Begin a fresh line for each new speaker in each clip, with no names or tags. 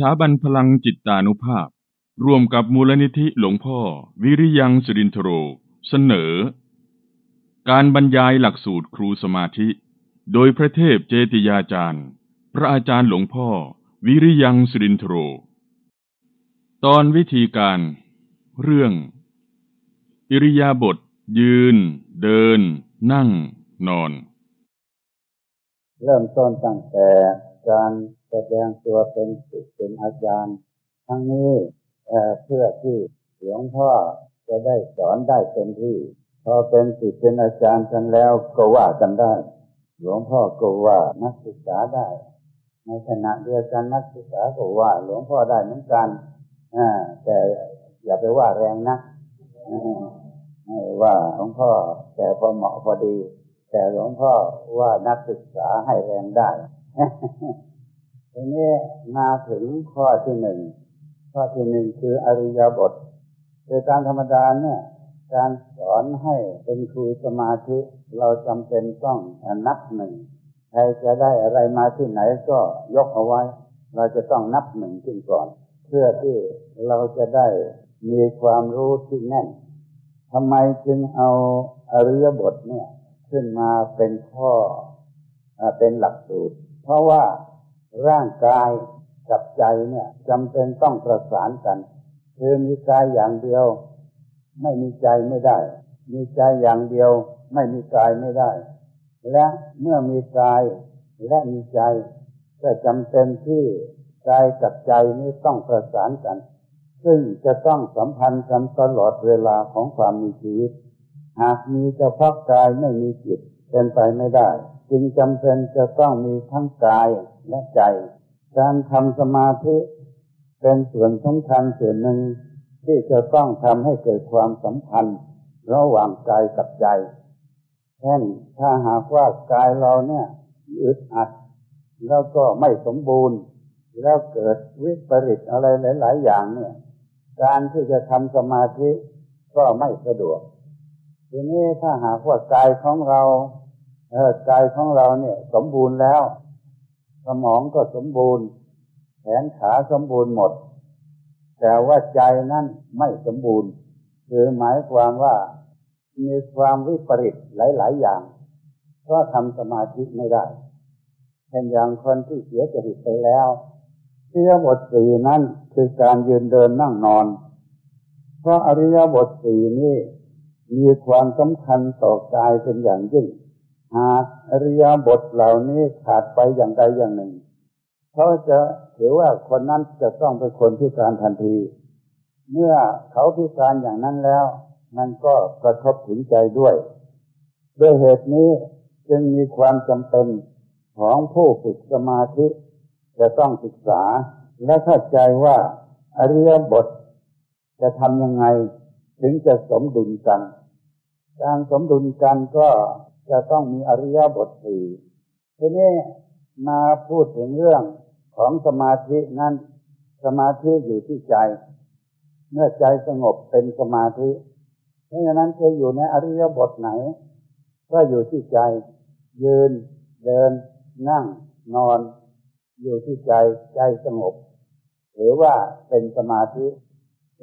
ถาบันพลังจิตตานุภาพ ร่วมกับมูลนิธิหลวงพ่อ วิริยังสุรินทโร เสนอ การบรรยายหลักสูตรครูสมาธิ โดยพระเทพเจติยาจารย์ พระอาจารย์หลวงพ่อ วิริยังสุรินทโร ตอนวิธีการ เรื่อง อิริยาบถยืน เดิน นั่ง นอน
เริ่มต้นตั้งแต่การ แสดงตัวเป็นศิษย์เป็นอาจารย์ ทั้งนี้เพื่อที่หลวงพ่อจะได้สอนได้เต็มที่ พอเป็นศิษย์เป็นอาจารย์กันแล้วก็ว่ากันได้ หลวงพ่อก็ว่านักศึกษาได้ ในขณะเดียวกันนักศึกษาก็ว่า หลวงพ่อได้เหมือนกันอแต่อย่าไปว่าแรงนะว่าหลวงพ่อแต่พอเหมาะพอดี แต่หลวงพ่อว่านักศึกษาให้แรงได้ ทีนี้มาถึงข้อที่หนึ่งข้อที่หนึ่งคืออริยบทโดยการธรรมดาเนี่ยการสอนให้เป็นครูสมาธิเราจำเป็นต้องนับหนึ่งใครจะได้อะไรมาที่ไหนก็ยกเอาไว้ เราจะต้องนับหนึ่งขึ้นก่อน เพื่อที่เราจะได้มีความรู้ที่แน่นทำไมจึงเอาอริยบทเนี่ย ขึ้นมาเป็นข้อเป็นหลักสูตร เพราะว่า ร่างกายกับใจเนี่ยจำเป็นต้องประสานกันคือมีกายอย่างเดียว ไม่มีใจไม่ได้ มีใจอย่างเดียว ไม่มีกายไม่ได้ และเมื่อมีกายและมีใจก็จำเป็นที่กายกับใจนี้ต้องประสานกัน ซึ่งจะต้องสัมพันธ์กันตลอดเวลาของความมีชีวิต หากมีเฉพาะกายไม่มีจิตเป็นไปไม่ได้ จึงจำเป็นจะต้องมีทั้งกายและใจ การทำสมาธิเป็นส่วนสำคัญส่วนหนึ่งที่จะต้องทำให้เกิดความสัมพันธ์ ระหว่างกายกับใจ เช่นถ้าหากว่ากายเราเนี่ยอึดอัด แล้วก็ไม่สมบูรณ์ แล้วเกิดวิปริตอะไรหลาย ๆ อย่างเนี่ย การที่จะทำสมาธิก็ไม่สะดวก ทีนี้ถ้าหากว่ากายของเรา กายของเราเนี่ย สมบูรณ์แล้ว สมองก็สมบูรณ์ แขนขาสมบูรณ์หมด แต่ว่าใจนั้นไม่สมบูรณ์ คือหมายความว่ามีความวิปริตหลาย ๆ อย่างก็ทำสมาธิไม่ได้เช่นอย่างคนที่เสียจริตไปแล้วเสียบทสี่นั้นคือการยืนเดินนั่งนอน เพราะอริยบทสี่นี้มีความสำคัญต่อกายเป็นอย่างยิ่ง หากอริยบทเหล่านี้ขาดไปอย่างใดอย่างหนึ่งเขาจะถือว่าคนนั้นจะต้องเป็นคนพิการทันที เมื่อเขาพิการอย่างนั้นแล้ว มันก็กระทบถึงใจด้วย ด้วยเหตุนี้จึงมีความจำเป็นของผู้ฝึกสมาธิ จะต้องศึกษาและเข้าใจว่าอริยบท จะทำยังไงถึงจะสมดุลกัน การสมดุลกันก็ จะต้องมีอริยบทสี่ทีนี้มาพูดถึงเรื่องของสมาธินั้น สมาธิอยู่ที่ใจ เมื่อใจสงบเป็นสมาธิ เพราะฉะนั้นจะอยู่ในอริยบทไหน ก็อยู่ที่ใจ ยืน เดิน นั่ง นอน อยู่ที่ใจ ใจสงบ หรือว่าเป็นสมาธิ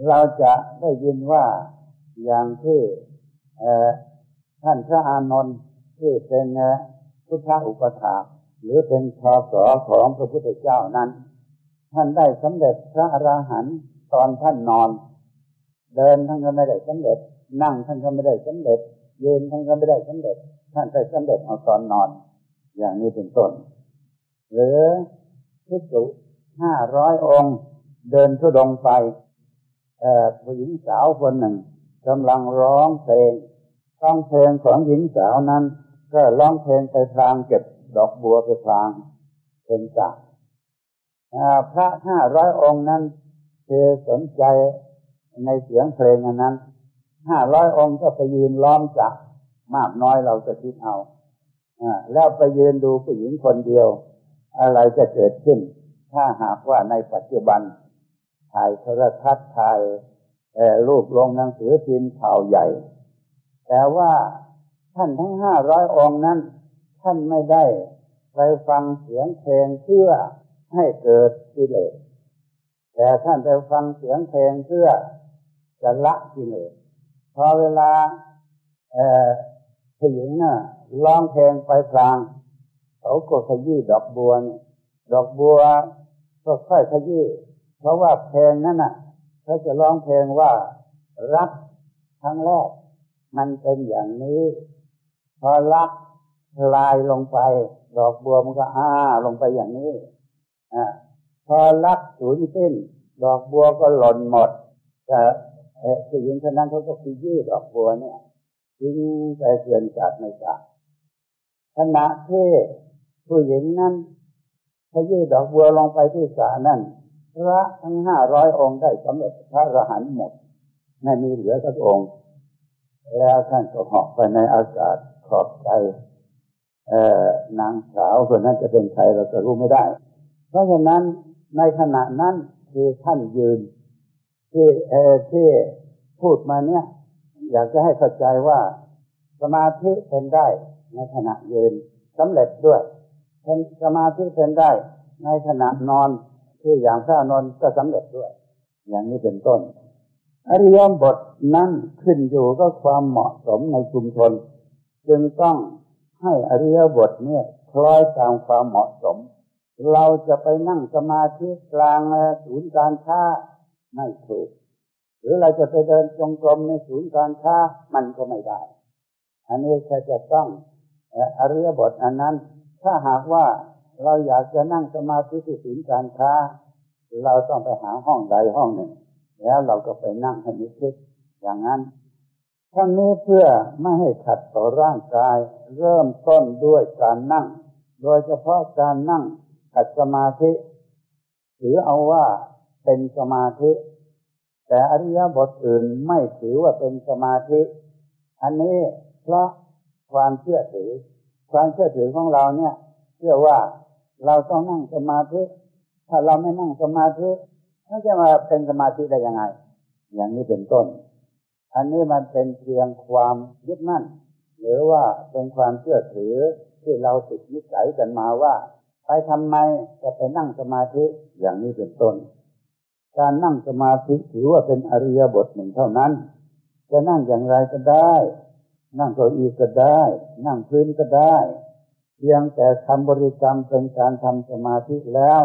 เราจะได้ยินว่าอย่างที่ท่านพระอานนท์ ที่เป็นพุทธอุปถาหรือเป็นพศของพระพุทธเจ้านั้น ท่านได้สำเร็จพระอราหันต์ตอนท่านนอน เดินท่านก็ไม่ได้สำเร็จ นั่งท่านก็ไม่ได้สำเร็จยืนท่านก็ไม่ได้สำเร็จ ท่านได้สำเร็จเอาตอนนอน อย่างนี้เป็นต้น หรือพิสุห้าร้อยองค์ เดินทุดงไปผู้หญิงสาวคนหนึ่งกำลังร้องเพลงร้องเพลงของหญิงสาวนั้น ก็ร้องเพลงไปทางเก็บดอกบัวไปพลางเป็นจักพระห้าร้อยองค์นั้นคือสนใจในเสียงเพลงนั้นห้าร้อยองค์ก็ไปยืนล้อมจักมากน้อยเราจะคิดเอาอแล้วไปยืนดูผู้หญิงคนเดียว อะไรจะเกิดขึ้น ถ้าหากว่าในปัจจุบัน ถ่ายโทรทัศน์ถ่ายรูปลงหนังสือพิมพ์ข่าวใหญ่ แต่ว่า ท่านทั้งห้าร้อยองค์นั้น ท่านไม่ได้ไปฟังเสียงเพลงเพื่อให้เกิดกิเลส แต่ท่านไปฟังเสียงเพลงเพื่อจะละกิเลส พอเวลาเออผู้หญิงน่ะร้องเพลงไปพลางเขาก็ขยี้ดอกบัวดอกบัวก็ค่อยขยี้เพราะว่าเพลงนั้นน่ะเขาจะร้องเพลงว่ารักครั้งแรก มันเป็นอย่างนี้ อรักลายลงไป ดอกบัวมันก็อ้าลงไปอย่างนี้อพอรักสูญสิ้น ดอกบัวก็หล่นหมดแต่ผู้หญิงคนนั้นเขาก็ขยี้ดอกบัวเนี่ยทิ้งไปเกลื่อนจัดในสระขณะที่ผู้หญิงนั้นขยี้ดอกบัวลงไปที่สระนั่นพระทั้งห้าร้อยองค์ได้สำเร็จพระอรหันต์หมดไม่มีเหลือสักองค์ แล้วท่านก็เหาะไปในอากาศขอบใจนางสาวคนนั้นจะเป็นใครเราจะรู้ไม่ได้ เพราะฉะนั้นในขณะนั้นคือท่านยืน ที่เอที่พูดมาเนี่ย อยากจะให้เข้าใจว่า สมาธิเป็นได้ในขณะยืนสำเร็จด้วยเป็นสมาธิเป็นได้ในขณะนอนที่อย่างพระนอนก็สำเร็จด้วย อย่างนี้เป็นต้น อริยบทนั้นขึ้นอยู่ก็ความเหมาะสมในชุมชน จึงต้องให้อริยบทเนี่ยคล้อยตามความเหมาะสม เราจะไปนั่งสมาธิกลางศูนย์การค้าไม่ถูก หรือเราจะไปเดินจงกรมในศูนย์การค้ามันก็ไม่ได้ อันนี้แค่จะต้องอริยบทอันนั้น ถ้าหากว่าเราอยากจะนั่งสมาธิที่ศูนย์การค้า เราต้องไปหาห้องใดห้องหนึ่ง แล้วเราก็ไปนั่งให้มิคิดอย่างนั้นทั้งนี้เพื่อไม่ให้ขัดต่อร่างกาย เริ่มต้นด้วยการนั่ง โดยเฉพาะการนั่งขัดสมาธิถือเอาว่าเป็นสมาธิ แต่อริยบทอื่นไม่ถือว่าเป็นสมาธิ อันนี้เพราะความเชื่อถือ ความเชื่อถือของเราเนี่ย เชื่อว่าเราต้องนั่งสมาธิ ถ้าเราไม่นั่งสมาธิ เขาจะมาเป็นสมาธิได้ยังไง อย่างนี้เป็นต้น อันนี้มันเป็นเพียงความยึดมั่น หรือว่าเป็นความเชื่อถือที่เราติดนิสัยกันมาว่า ไปทำไมจะไปนั่งสมาธิอย่างนี้เป็นต้น การนั่งสมาธิถือว่าเป็นอริยบทหนึ่งเท่านั้น จะนั่งอย่างไรก็ได้ นั่งเก้าอี้ก็ได้ นั่งพื้นก็ได้ เพียงแต่คำบริกรรมเป็นการทำสมาธิแล้ว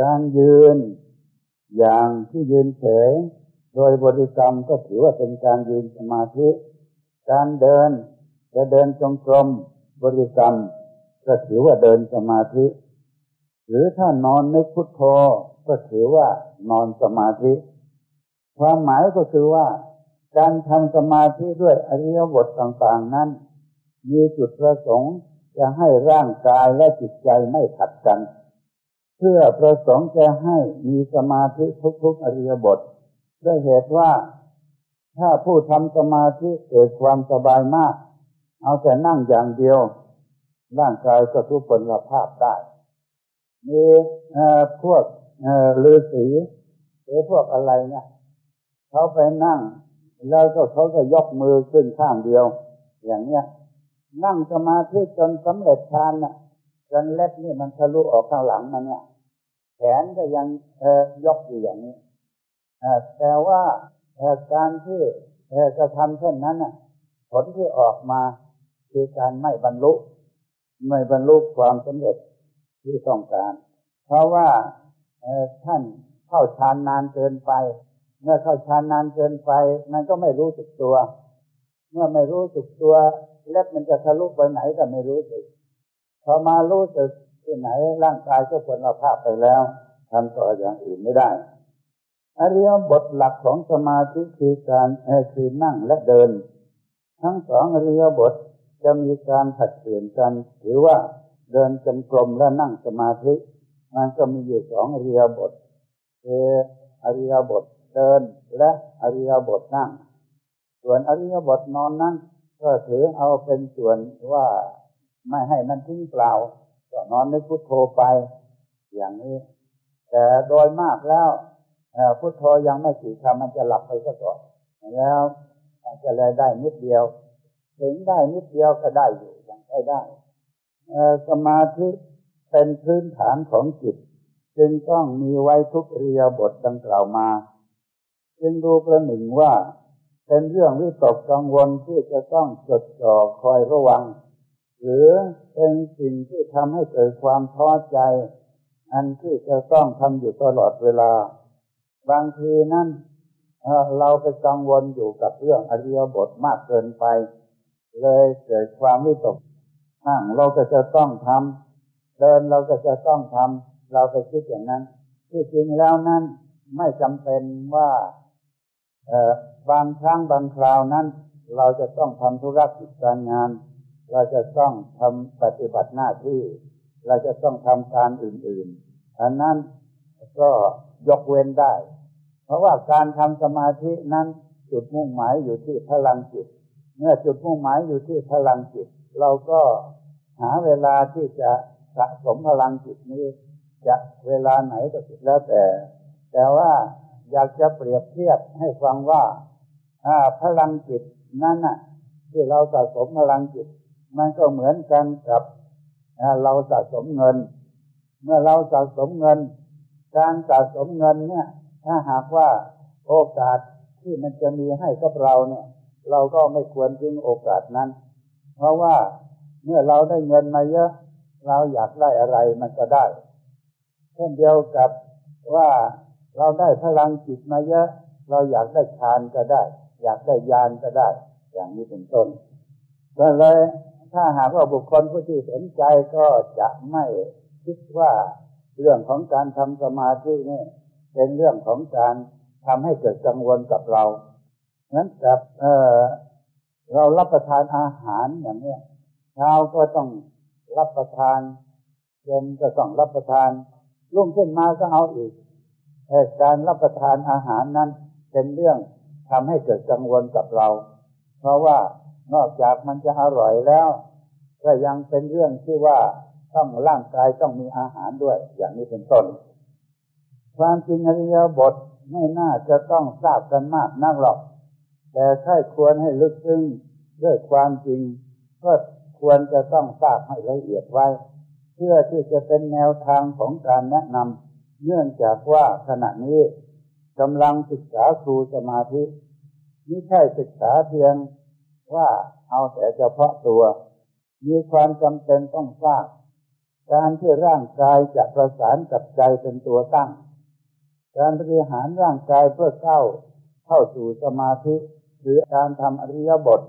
การยืน อย่างที่ยืนเฉย โดยบริกรรมก็ถือว่าเป็นการยืนสมาธิ การเดินจะเดินจงกรมบริกรรม ก็ถือว่าเดินสมาธิ หรือถ้านอนนึกพุทโธก็ถือว่านอนสมาธิ ความหมายก็คือว่า การทำสมาธิด้วยอริยบทต่างๆนั้น มีจุดประสงค์จะให้ร่างกายและจิตใจไม่ขัดกัน เพื่อประสงค์จะให้มีสมาธิทุกๆอริยบทด้วยเหตุว่าถ้าผู้ทำสมาธิเกิดความสบายมาก เอาแต่นั่งอย่างเดียวร่างกายก็ทุกผลภาพได้ มีพวกฤาษีหรือพวกอะไรเนี่ยเขาไปนั่ง แล้วก็เขาก็ยกมือขึ้นข้างเดียว อย่างเนี้ย นั่งสมาธิจนสำเร็จฌานน่ะ จนเล็บนี่มันทะลุออกข้างหลังมันเนี่ย แขนก็ยังยกอยู่อย่างนี้แต่ว่าการที่กระทำเช่นนั้นผลที่ออกมาคือการไม่บรรลุ ไม่บรรลุความสำเร็จที่ต้องการ เพราะว่าท่านเข้าฌานนานเกินไป เมื่อเข้าฌานนานเกินไป มันก็ไม่รู้สึกตัว เมื่อไม่รู้สึกตัว เล็บมันจะทะลุไปไหนก็ไม่รู้สึก พอมารู้สึกที่ไหนร่างกายก็ผลภาพไปแล้วทำต่ออย่างอื่นไม่ได้อริยบทหลักของสมาธิคือการคือนั่งและเดิน ทั้งสองอริยบทจะมีการผัดเปลี่ยนกันหรือว่าเดินจงกรมและนั่งสมาธิ มันก็มีอยู่สองอริยบทคืออริยบทเดินและอริยบทนั่ง ส่วนอริยบทนอนนั้น ก็ถือเอาเป็นส่วนว่า ไม่ให้มันทิ้งเปล่าก็นอนนึกพุทโธไป อย่างนี้ แต่โดยมากแล้วพุทโธยังไม่กี่คำมันจะหลับไปซะก่อนแล้วจะเลยได้นิดเดียว ถึงได้นิดเดียวก็ได้อยู่ยังได้ได้สมาธิเป็นพื้นฐานของจิต จึงต้องมีไว้ทุกเรียบทดังกล่าวมา จึงดูประหนึ่งว่า เป็นเรื่องวิตกกังวลที่จะต้องจดจ่อคอยระวัง หรือเป็นสิ่งที่ทำให้เกิดความท้อใจ อันที่จะต้องทำอยู่ตลอดเวลา บางทีนั้นเราไปกังวลอยู่กับเรื่องอริยบทมากเกินไป เลยเกิดความวิตกนั่งเราก็จะต้องทำเดินเราก็จะต้องทำเราไปคิดอย่างนั้น ที่จริงแล้วนั้นไม่จำเป็นว่าบางครั้งบางคราวนั้น เราจะต้องทำธุรกิจการงาน เราจะต้องทำปฏิบัติหน้าที่ เราจะต้องทำการอื่นๆอันนั้นก็ยกเว้นได้ เพราะว่าการทำสมาธินั้นจุดมุ่งหมายอยู่ที่พลังจิต เมื่อจุดมุ่งหมายอยู่ที่พลังจิต เราก็หาเวลาที่จะสะสมพลังจิตนี้ จะเวลาไหนก็สุดแล้วแต่ แต่ว่าอยากจะเปรียบเทียบให้ฟังว่าพลังจิตนั้นน่ะ ที่เราสะสมพลังจิต มันก็เหมือนกันกับเราสะสมเงิน เมื่อเราสะสมเงิน การสะสมเงินเนี่ย ถ้าหากว่าโอกาสที่มันจะมีให้กับเราเนี่ย เราก็ไม่ควรทิ้งโอกาสนั้น เพราะว่าเมื่อเราได้เงินมาเยอะ เราอยากได้อะไรมันก็ได้เช่นเดียวกับว่าเราได้พลังจิตมาเยอะ เราอยากได้ฌานก็ได้ อยากได้ญาณก็ได้ อย่างนี้เป็นต้นก็เลย ถ้าหากว่าบุคคลผู้ที่สนใจก็จะไม่คิดว่าเรื่องของการทำสมาธินี่เป็นเรื่องของการทำให้เกิดกังวลกับเรานั้นกับเออเรารับประทานอาหารอย่างนี้เช้าก็ต้องรับประทานเย็นก็ต้องรับประทานรุ่งขึ้นมาก็เอาอีกแต่การรับประทานอาหารนั้นเป็นเรื่องทำให้เกิดกังวลกับเรา เพราะว่า นอกจากมันจะอร่อยแล้วก็ยังเป็นเรื่องที่ว่าต้องร่างกายต้องมีอาหารด้วย อย่างนี้เป็นต้น ความจริงอริยบทไม่น่าจะต้องทราบกันมากนักหรอก แต่ใค่ควรให้ลึกซึ้งด้วยความจริง ก็ควรจะต้องทราบให้ละเอียดไว้ เพื่อที่จะเป็นแนวทางของการแนะนำเนื่องจากว่าขณะนี้กำลังศึกษาครูสมาธิไม่ใช่ศึกษาเพียง ว่าเอาแต่เฉพาะตัว มีความจำเป็นต้องทราบการที่ร่างกายจะประสานกับใจเป็นตัวตั้ง การบริหารร่างกายเพื่อเข้าเข้าสู่สมาธิ หรือการทำอริยบท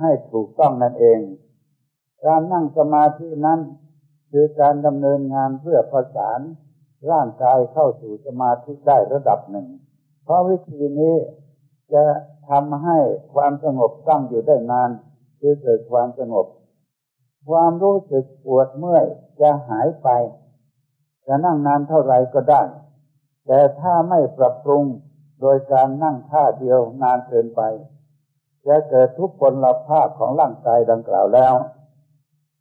ให้ถูกต้องนั่นเอง การนั่งสมาธินั้น คือการดำเนินงานเพื่อประสานร่างกายเข้าสู่สมาธิได้ระดับหนึ่ง เพราะวิธีนี้ จะทำให้ความสงบตั้งอยู่ได้นาน คือเกิดความสงบ ความรู้สึกปวดเมื่อยจะหายไป จะนั่งนานเท่าไรก็ได้ แต่ถ้าไม่ปรับปรุงโดยการนั่งท่าเดียวนานเกินไป จะเกิดทุกพลภาพของร่างกายดังกล่าวแล้ว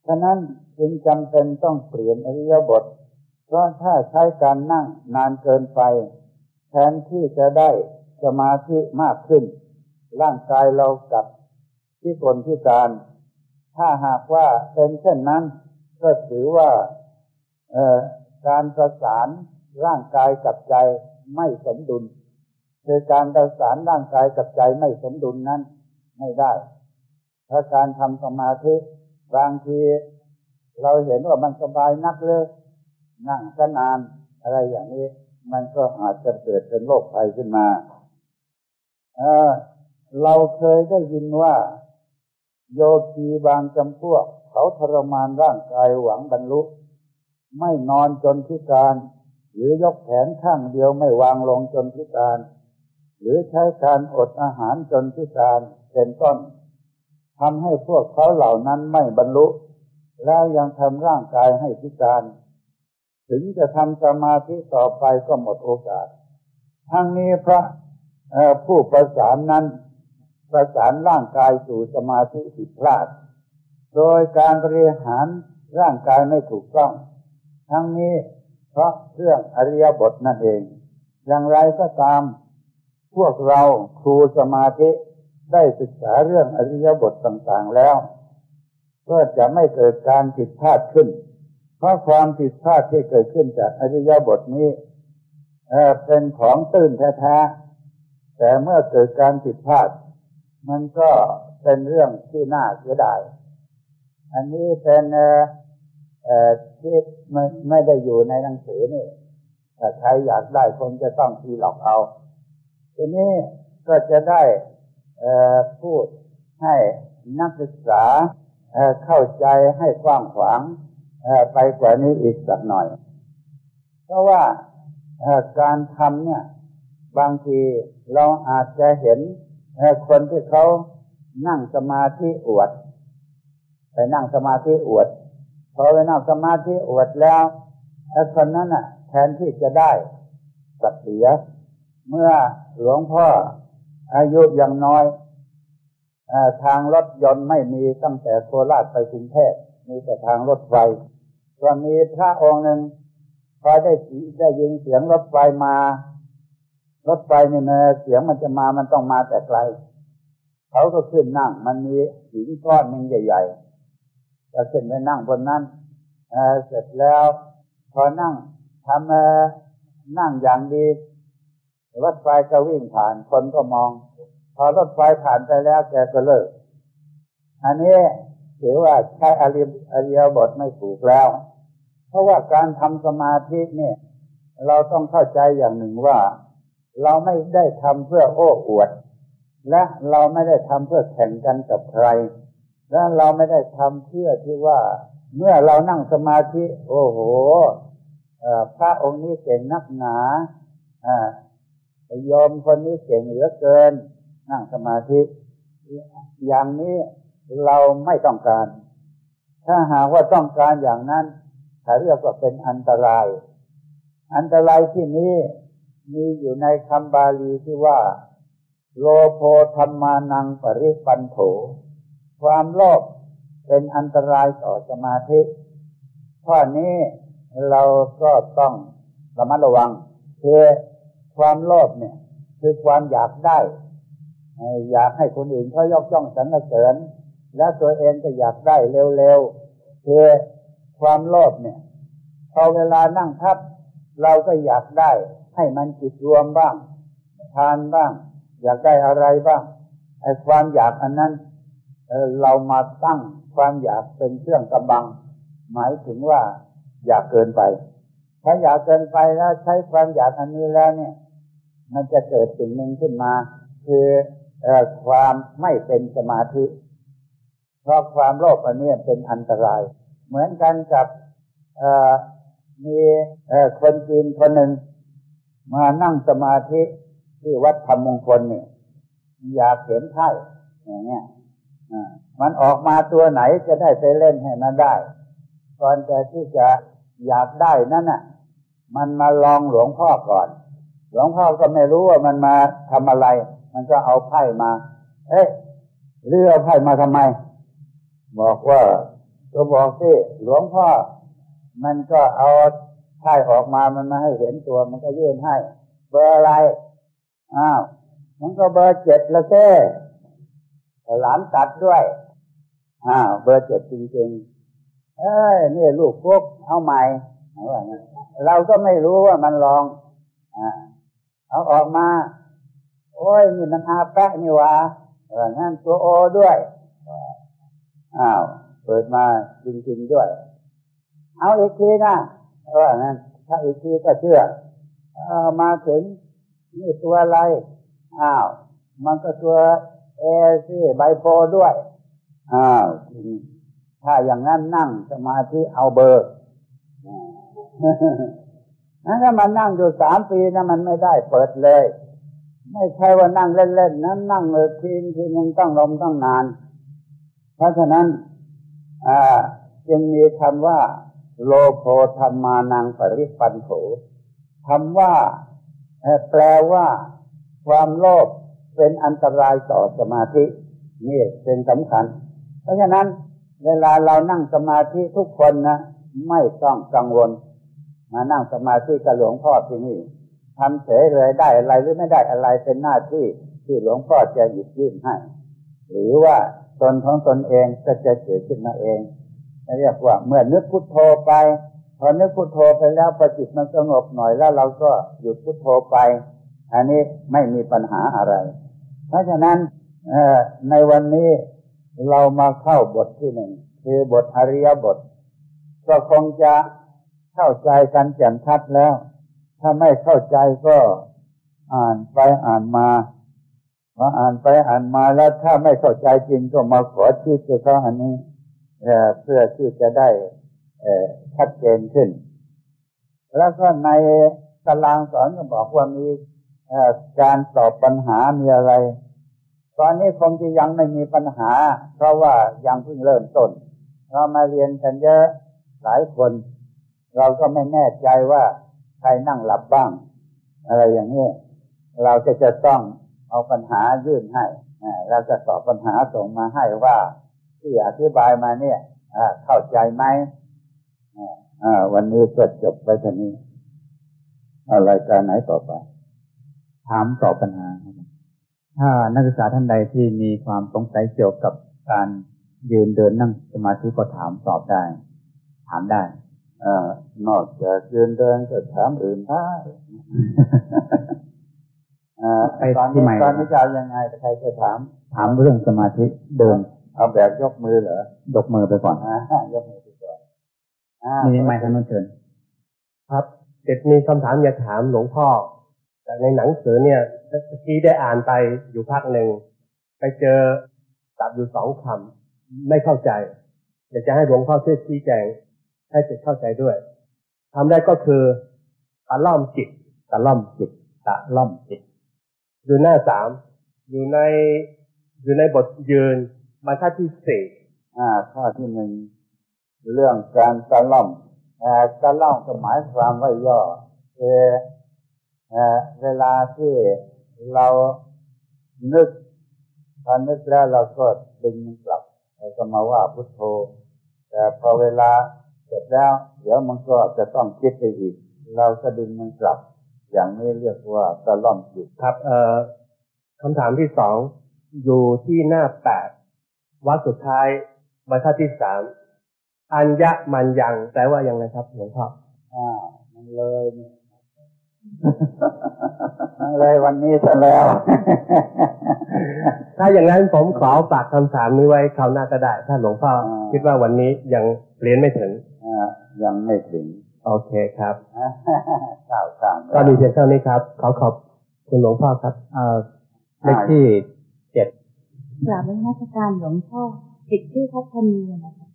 ฉะนั้นจึงจำเป็นต้องเปลี่ยนอริยบท เพราะถ้าใช้การนั่งนานเกินไป แทนที่จะได้ สมาธิมากขึ้น ร่างกายเรากับที่คนที่การ ถ้าหากว่าเป็นเช่นนั้น ก็ถือว่าการประสานร่างกายกับใจไม่สมดุลคือการประสานร่างกายกับใจไม่สมดุลนั้น ไม่ได้ถ้าการทำสมาธิบางที เราเห็นว่ามันสบายนักเลยนั่งก็นานอะไรอย่างนี้ มันก็อาจจะเกิดเป็นโรคภัยขึ้นมา เราเคยได้ยินว่า โยคีบางจำพวก เขาทรมานร่างกายหวังบรรลุ ไม่นอนจนพิการ หรือยกแขนข้างเดียวไม่วางลงจนพิการ หรือใช้การอดอาหารจนพิการเป็นต้นทำให้พวกเขาเหล่านั้นไม่บรรลุ แล้วยังทำร่างกายให้พิการ ถึงจะทำสมาธิต่อไปก็หมดโอกาส ทั้งนี้พระ ผู้ประสานนั้น ประสานร่างกายสู่สมาธิผิดพลาด โดยการบริหารร่างกายไม่ถูกต้อง ทั้งนี้เพราะเรื่องอริยบทนั่นเอง อย่างไรก็ตาม พวกเราครูสมาธิได้ศึกษาเรื่องอริยบทต่างๆแล้ว ก็จะไม่เกิดการผิดพลาดขึ้น เพราะความผิดพลาดที่เกิดขึ้นจากอริยบทนี้เเป็นของตื่นแท้ๆ แต่เมื่อเกิดการผิดพลาด มันก็เป็นเรื่องที่น่าเสียดาย อันนี้เป็นที่ไม่ไม่ได้อยู่ในหนังสือนี่ถ้าใครอยากได้คนจะต้องทีหลอกเอา ทีนี้ก็จะได้พูดให้นักศึกษาเข้าใจให้กว้างขวางไปกว่านี้อีกสักหน่อย เพราะว่าการทำเนี่ย บางทีเราอาจจะเห็นคนที่เขานั่งสมาธิอวดไปนั่งสมาธิอวดพอไปนั่งสมาธิอวดแล้วไอ้คนนั้นน่ะ แทนที่จะได้สักเสีย เมื่อหลวงพ่ออายุยังน้อยอทางรถยนต์ไม่มีตั้งแต่โคราชไปกรุงเทพมีแต่ทางรถไฟก็มีพระองค์หนึ่งพอได้ได้ยินเสียงรถไฟมา รถไฟเนี่ยเสียงมันจะมามันต้องมาแต่ไกลเขาก็ขึ้นนั่ง มันมีหินก้อนหนึ่งใหญ่ๆก็ขึ้นไปนั่งบนนั้นเสร็จแล้ว พอนั่งทำนั่งอย่างดีรถไฟก็วิ่งผ่านคนก็มอง พอรถไฟผ่านไปแล้วแกก็เลิก อันนี้ถือว่าใช้อริอริยบทไม่ถูกแล้ว เพราะว่าการทำสมาธิเนี่ย เราต้องเข้าใจอย่างหนึ่งว่า เราไม่ได้ทำเพื่อโอ้อวด และเราไม่ได้ทำเพื่อแข่งกันกับใคร และเราไม่ได้ทำเพื่อที่ว่า เมื่อเรานั่งสมาธิ โอ้โหพระองค์นี้เก่งนักหนาโยมคนนี้เก่งเหลือเกิน นั่งสมาธิ อย่างนี้เราไม่ต้องการ ถ้าหากว่าต้องการอย่างนั้นเขาเรียกว่าเป็นอันตราย อันตรายที่นี้ มีอยู่ในคำบาลีที่ว่า โลโพธรรมานังปริปันโถ ความโลภเป็นอันตรายต่อสมาธิ ข้อนี้เราก็ต้องระมัดระวังคือความโลภเนี่ย คือความอยากได้ อยากให้คนอื่นเขายกย่องสรรเสริญ และตัวเองก็อยากได้เร็วๆคือความโลภเนี่ยพอเวลานั่งทับเราก็อยากได้ ให้มันจิตรวมบ้าง ทานบ้าง อยากได้อะไรบ้างไอ้ความอยากอันนั้นเรามาตั้งความอยากเป็นเครื่องกำบัง หมายถึงว่าอยากเกินไปถ้าอยากเกินไปแล้วใช้ความอยากอันนี้แล้วเนี่ย มันจะเกิดสิ่งหนึ่งขึ้นมา คือความไม่เป็นสมาธิ เพราะความโลภอันนี้เป็นอันตราย เหมือนกันกับมีคนจีนคนหนึ่ง มานั่งสมาธิที่วัดธรรมมงคลเนี่ยอยากเห็นไพ่อย่างเงี้ยมันออกมาตัวไหนจะได้ไปเล่นให้มันได้ก่อนแต่ที่จะอยากได้นั่นน่ะ มันมาลองหลวงพ่อก่อน หลวงพ่อก็ไม่รู้ว่ามันมาทำอะไร มันก็เอาไพ่มา เอ๊ะเรือไพ่มาทำไม บอกว่าก็บอกที่หลวงพ่อ มันก็เอา ไพ่ออกมามันมาให้เห็นตัวมันก็ยื่นให้ เบอร์อะไรอ้าวมันก็เบอร์เจ็ดละเจ้หลานตัดด้วยอ้าวเบอร์เจ็ดจริงๆเอ้ยนี่ลูกกุ๊กเอาใหม่เราก็ไม่รู้ว่ามันลองอ่าเอาออกมา โอ้ยนี่มันอาแปะนี่วะเออนั่นตัวโอด้วยอ้าวเปิดมาจริงๆด้วย เอาอีกทีนะ ว่านั้นถ้าอีกทีก็เชื่อเอามาถึงนี่ตัวอะไร อ้าว มันก็ตัวเอซีไบโพด้วย อ้าวถ้าอย่างนั้นนั่งสมาธิเอาเบอร์นั่นถ้ามันนั่งอยู่สามปีนะมันไม่ได้เปิดเลย ไม่ใช่ว่านั่งเล่นๆนั้นนั่งเลยทีทีนึงต้องลมต้องนาน เพราะฉะนั้นจึงมีคำว่า โลโภธรรมานังปริปันโถคำว่าแปลว่า ความโลภเป็นอันตรายต่อสมาธินี่เป็นสำคัญ เพราะฉะนั้น เวลาเรานั่งสมาธิทุกคนนะไม่ต้องกังวล มานั่งสมาธิกับหลวงพ่อที่นี่ทำเฉยเลยได้อะไรหรือไม่ได้อะไรเป็นหน้าที่ที่หลวงพ่อจะหยิบยื่นให้ หรือว่าตนของตนเองก็จะเกิดขึ้นมาเอง เรียกว่า เมื่อนึกพุทโธไปพอนึกพุทโธไปแล้วประจิตมันสงบหน่อยแล้วเราก็หยุดพุทโธไป อันนี้ไม่มีปัญหาอะไร เพราะฉะนั้นในวันนี้เรามาเข้าบทที่หนึ่งคือบทอริยบท ก็คงจะเข้าใจกันแจ่มชัดแล้ว ถ้าไม่เข้าใจก็อ่านไปอ่านมาพออ่านไปอ่านมาแล้วถ้าไม่เข้าใจจริงก็มาขอชี้ตัวเขาอันนี้ เพื่อที่จะได้ชัดเจนขึ้น แล้วก็ในตารางสอนก็บอกว่ามีการตอบปัญหามีอะไร ตอนนี้คงจะยังไม่มีปัญหา เพราะว่ายังเพิ่งเริ่มต้น เรามาเรียนกันเยอะหลายคน เราก็ไม่แน่ใจว่าใครนั่งหลับบ้าง อะไรอย่างนี้ เราก็จะต้องเอาปัญหายื่นให้เราจะตอบปัญหาส่งมาให้ว่า ที่อธิบายมาเนี่ยเข้าใจไหมวันนี้ก็จบไปท่านี้รายการไหนต่อไป
ถามตอบปัญหา ถ้านักศึกษาท่านใดที่มีความสงสัยเกี่ยวกับการยืนเดินนั่งสมาธิก็ถามตอบได้ ถามได้
อนอกจากยืนเดินก็ถามอื่นได้ไปที่ใหม่ตอนนี้จะยังไงใครจะถาม
ถามเรื่องสมาธิเดิน
เอาแบบยกมือเหร
อยกมือไปก่อน
ยกมือไปก่อน
นี่ไม่ท่านนเชิญ
ครับเด็ดมีคำถามอยากถามหลวงพ่อแต่ในหนังสือเนี่ยเมื่อกี้ได้อ่านไปอยู่พักหนึ่งไปเจอตับอยู่สองคำไม่เข้าใจอยากจะให้หลวงพ่อช่วยชี้แจง ให้จิตเข้าใจด้วยทำได้ก็คือตะล่อมจิต
ตะล่อมจิตตะล่อมจิต
อยู่หน้าสามอยู่ในอยู่ในบทยืน บรรทัดที่สี่
อ่าข้อที่หนึ่งเรื่องการตะล่อมตะล่อมก็หมายความว่าย่อคือเวลาที่เรานึกพอนึกแล้วเราก็ดึงมันกลับก็มาว่าพุทโธ แต่พอเวลาเสร็จแล้ว เดี๋ยวมันก็จะต้องคิดไปอีก เราก็ดึงมันกลับ อย่างนี้เรียกว่าตะล่อมจิต
ครับ เอ่อคำถามที่สองอยู่ที่หน้าแปด วัดสุดท้ายบรรทัดที่สามอัญญะมันยังแปลว่ายังไงครับหลวงพ่อ
อ่า มันเลยมันเลยวันนี้ซะแล้ว
ถ้าอย่างนั้นผมขอฝากคำถามนี้ไว้คราวหน้าก็ได้ ถ้าหลวงพ่อคิดว่าวันนี้ยังเรียนไม่ถึง
อ่ายังไม่ถึง
โอเคครับ
ข้าวข้าง
ก็มีเพียงเท่านี้ครับ ขอขอบคุณหลวงพ่อครับ
เอ่อเลขที่เจ็ด
กราบนมัสการหลวงพ่อติดชื่อพัฒนีนะคะ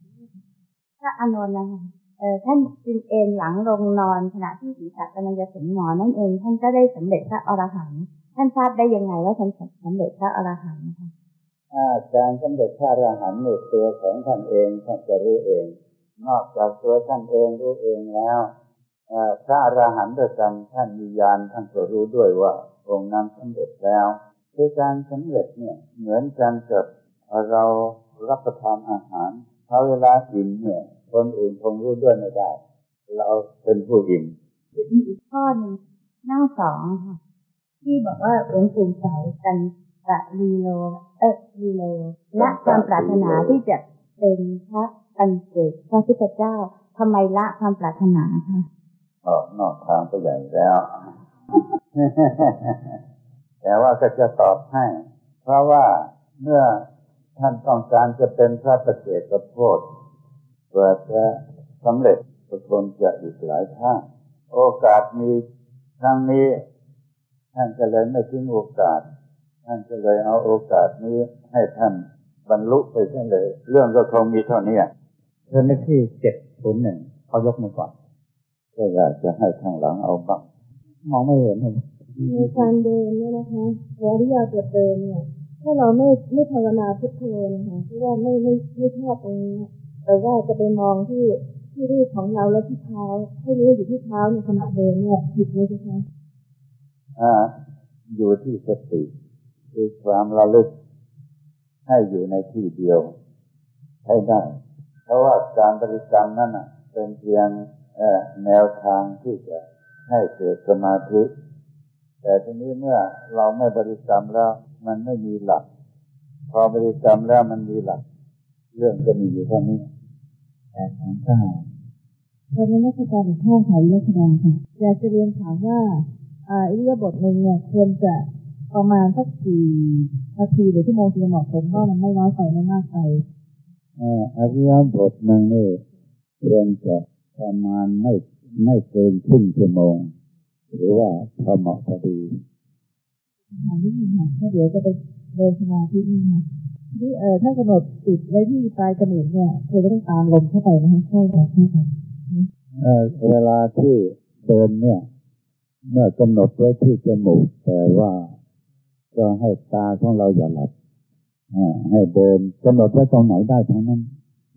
พระอานนท์นะคะเออท่านจึงเอนหลังลงนอนขณะที่ศีรษะกำลังจะถึงหมอนั่นเอง ท่านก็ได้สำเร็จพระอรหันต์ท่านทราบได้ยังไงว่าท่านสำเร็จพระอรหันต์คะ
การสำเร็จพระอรหันต์ในตัวของท่านเองท่านจะรู้เอง นอกจากตัวท่านเองรู้เองแล้วพระอรหันต์ด้วยกันท่านมีญาณท่านก็รู้ด้วยว่าองค์นั้นสำเร็จแล้ว คือการสำเร็จเนี่ยเหมือนกันกับเรารับประทานอาหารพอเวลาอิ่มเนี่ย คนอื่นคงรู้ด้วยไม่ได้ เราเป็นผู้อิ่ม
อีกข้อหนึ่งหน้าสองค่ะที่บอกว่าหลวงปู่เสากันกะลีโล เออลีโลละความปรารถนาที่จะเป็นพระอันเกิดพระพุทธเจ้าทำไมละความปรารถนาคะ
ออกนอกทางไปใหญ่แล้ว แต่ว่าก็จะตอบให้ เพราะว่าเมื่อท่านต้องการจะเป็นพระประเจกโพธิเพื่อจะสำเร็จก็คงจะอีกหลายท่างโอกาสมีครั้งนี้ท่านก็เลยไม่ทิ้งโอกาส ท่านก็เลยเอาโอกาสนี้ให้ท่านบรรลุไปซะเลย เรื่องก็คงมีเท่านี้
เรื่องที่เจ็ดศูนย์หนึ่งเขายกมือก่อน
ก็อยากจะให้ทางหลังเอาบ้าง
มองไม่เห็นเลย
ในการเดินเนี่ยนะคะแล้วที่ยาบทเดินเนี่ย ถ้าเราไม่ไม่ภาวนาพุทโธนะคะเพราะว่าไม่ไม่ไม่ชอบตรงนี้ แต่ว่าจะไปมองที่ที่รูปของเราแล้วที่เท้า ให้รู้อยู่ที่เท้าในขณะเดินเนี่ยผิดไหมคะ
อ่า อยู่ที่สติคือความระลึกให้อยู่ในที่เดียวให้ได้ เพราะว่าการบริกรรมนั่นเป็นเพียงแนวทางที่จะให้เกิดสมาธิ แต่ทีนี้เมื่อเราไม่บริกรรมแล้ว มันไม่มีหลัก พอบริกรรมแล้วมันมีหลัก เรื่องจะมีอยู่เท่านี้
แปดแสนเก้า
ตอนนี้นักการหลวงพ่อค่ะวิทยาค่ะอยากจะเรียนถามว่าอ่าอิริยาบถหนึ่งเนี่ยควรจะประมาณสักกี่นาทีหรือชั่วโมงที่จะเหมาะสมว่ามันไม่น้อยไปไม่มากไป
เอ่ออริยบทหนึ่งนี่เรียนจะประมาณไม่ไม่เกินครึ่งชั่วโมง หรือว่าพอเหมาะพอดี
ถามนิดนึงค่ะเพราะเดี๋ยวจะไปเดินสมาธินี่ค่ะที่เออถ้ากำหนดติดไว้ที่ปลายจมูกเนี่ยควรจะต้องตามลมเข้าไปนะคะใช่ค่ะใช่ค่ะ
เอ่อเวลาที่เดินเนี่ยเมื่อกำหนดไว้ที่จมูกแต่ว่าก็ให้ตาของเราอย่าหลับอ่าให้เดินกำหนดไว้ตรงไหนได้ทั้งนั้น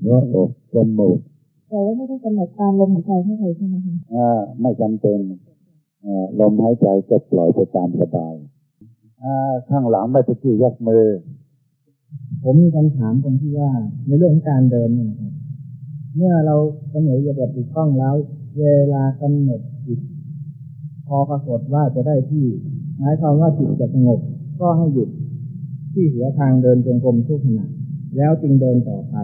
หัวอกจมูก
แต่ว่าไม่ต้องกำหนดตามลมหายใจเข้าไปใช่ไหมคะ
อ่าไม่จำเป็นอ่า ลมหายใจก็ปล่อยไปตามสบายอ่าข้างหลังไม่ไปที่ยกมือ
ผมมีคำถามตรงที่ว่า ในเรื่องของการเดินเนี่ยนะครับเมื่อเรากำหนดอิริยาบถถูกต้องแล้ว เวลากำหนดจิตพอปรากฏว่าจะได้ที่หมายความว่าจิตจะสงบ ก็ให้หยุดที่หัวทางเดินจงกรมทุกขณะแล้วจึงเดินต่อไป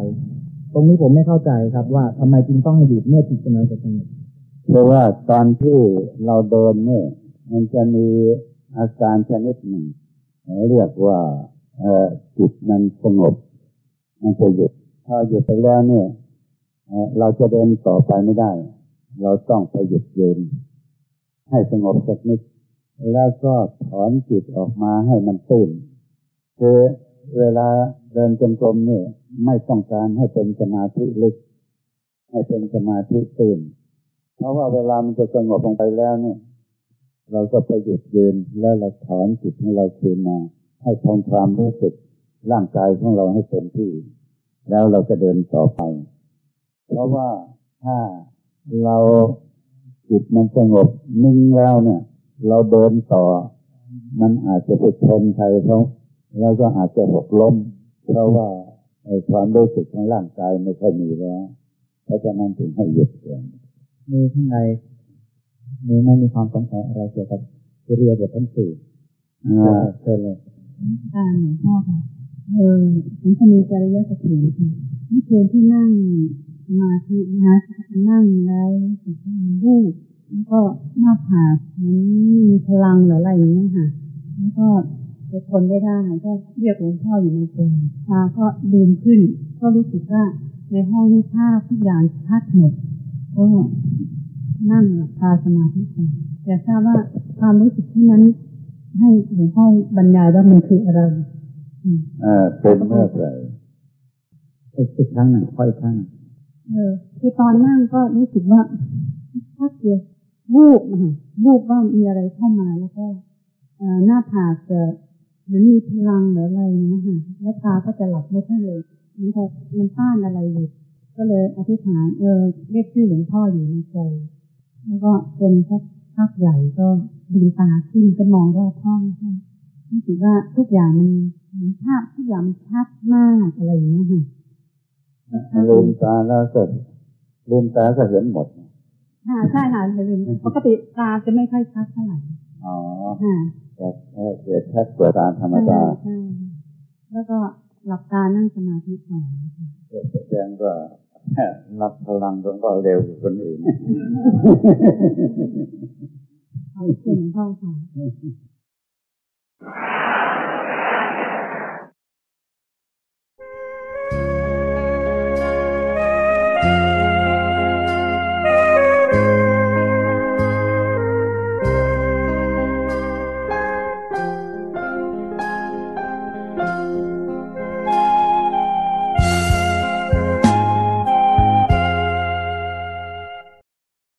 ตรงนี้ผมไม่เข้าใจครับว่าทำไมจึงต้องให้หยุดเมื่อจิตกำลังจะสงบ
เพราะว่าตอนที่เราเดินเนี่ยมันจะมีอาการชนิดหนึ่งเรียกว่าจิตมันสงบ มันจะหยุดถ้าหยุดไปแล้วเนี่ยเราจะเดินต่อไปไม่ได้ เราต้องไปหยุดยืนให้สงบสักนิดแล้วก็ถอนจิตออกมาให้มันตื่นคือเวลาเดินจงกรมเนี่ยไม่ต้องการให้เป็นสมาธิลึก ให้เป็นสมาธิตื่น เพราะว่าเวลามันจะสงบลงไปแล้วเนี่ย เราก็ไปหยุดยืนแล้วเราถอนจิตของเราคืนมา ให้ทำความรู้สึกร่างกายของเราให้เต็มที่ แล้วเราจะเดินต่อไป เพราะว่าถ้าเราจิตมันสงบนิ่งแล้วเนี่ย เราเดินต่อ มันอาจจะไปชนใครเขาแล้วก็อาจจะหกล้ม เพราะว่าไอ้ความรู้สึกของร่างกายไม่ค่อยมีแล้วเพราะฉะนั้นถึงให้หยุดก่อน
มีข้างในมีไม่มีความสงสัยอะไรเกี่ยวกับอิริยาบถทั้งสี่
อ่าเชิญเลย
การหลวงพ่อค่ะเออผมจะมีจริยสัจถีค่ะเมื่อคืนที่นั่งสมาธินะคะนั่งแล้วรู้สึกว่ามันวูบแล้วก็หน้าผากเหมันมีพลังหรืออะไรอย่างเงี้ยค่ะแล้วก็จะทนได้ได้ก็เรียกหลวงพ่ออยู่ในตัวตาก็ลืมขึ้น ก็รู้สึกว่าในห้องนี้ภาพทุกอย่างชัดหมด ก็นั่งหลับตาสมาธิไปอยากทราบว่าความรู้สึกที่นั้น ให้หลวงพ่อบรรยายว่ามันคืออะไรอืม
อ่าเป็นเมื่อไหร่
อีกอีกครั้งหนึ่งขออีกครั้งหนึ่ง
เออ คือตอนนั่งก็รู้สึกว่าพักเดียววูบอะค่ะวูบว่ามีอะไรเข้ามาแล้วก็เอ่อหน้าผากจะเหมือนมีพลังหรืออะไรเงี้ยค่ะแล้วตาก็จะหลับไม่ค่อยเลยมันจะมันต้านอะไรอยู่ ก็เลยอธิษฐานเออเรียกชื่อหลวงพ่ออยู่ในใจแล้วก็จนสักพักใหญ่ก็ดึงตาขึ้นก็มองรอบห้องค่ะรู้สึกว่าทุกอย่างมันมันภาพทุกอย่างมันชัดมากอะไรอย่างเงี้ยค่ะ
ลืมตาแล้วก็ลืมตาก็เห็นหมด
ค่ะใช่ค่ะอย่าลืมปกติตาจะไม่ค่อยชัดเท่าไหร่
อ๋อ
ค่ะ
แต่เออเกิดแค่เปิดตามธรรมดา
ใช่แล้วก็หลับตานั่งสมาธิต่อค่ะ
เกิดแสดงว่า รับพลังของก็เร็วกว่าคนอื่น
ขอบคุณพ่อค่ะ